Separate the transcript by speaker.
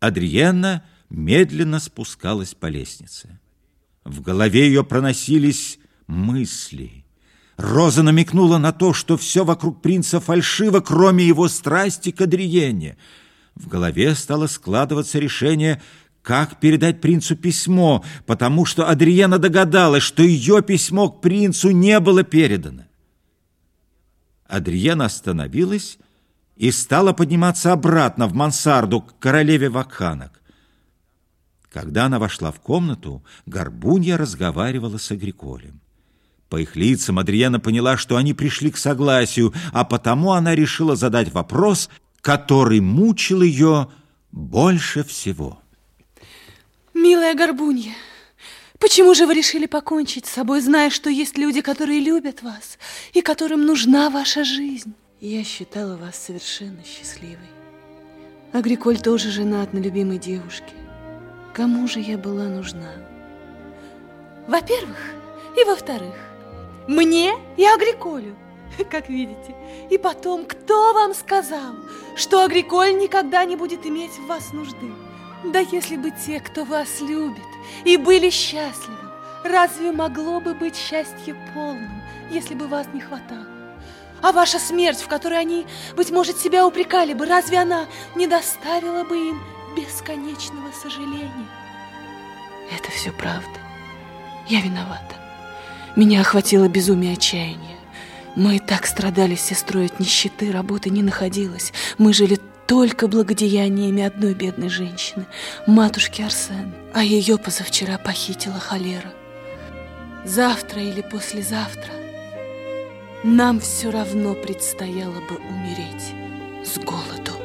Speaker 1: Адриенна медленно спускалась по лестнице. В голове ее проносились мысли. Роза намекнула на то, что все вокруг принца фальшиво, кроме его страсти к Адриене. В голове стало складываться решение, как передать принцу письмо, потому что Адриена догадалась, что ее письмо к принцу не было передано. Адриена остановилась и стала подниматься обратно в мансарду к королеве вакханок. Когда она вошла в комнату, Горбунья разговаривала с Агриколем. По их лицам Адриена поняла, что они пришли к согласию, а потому она решила задать вопрос, который мучил ее больше всего.
Speaker 2: Милая Горбунья, почему же вы решили покончить с собой, зная, что есть люди, которые любят вас и которым нужна ваша жизнь?
Speaker 3: Я считала вас совершенно счастливой. Агриколь тоже женат на любимой девушке. Кому же я была нужна?
Speaker 2: Во-первых, и во-вторых, мне и Агриколю, как видите. И потом, кто вам сказал, что Агриколь никогда не будет иметь в вас нужды? Да если бы те, кто вас любит, и были счастливы, разве могло бы быть счастье полным, если бы вас не хватало? А ваша смерть, в которой они, быть может, себя упрекали бы, разве она не доставила бы им бесконечного сожаления?
Speaker 3: Это все правда. Я виновата. Меня охватило безумие отчаяния. Мы так страдали с сестрой от нищеты, работы не находилось. Мы жили только благодеяниями одной бедной женщины, матушки Арсен, а ее позавчера похитила холера. Завтра или послезавтра нам все равно предстояло бы умереть с голоду.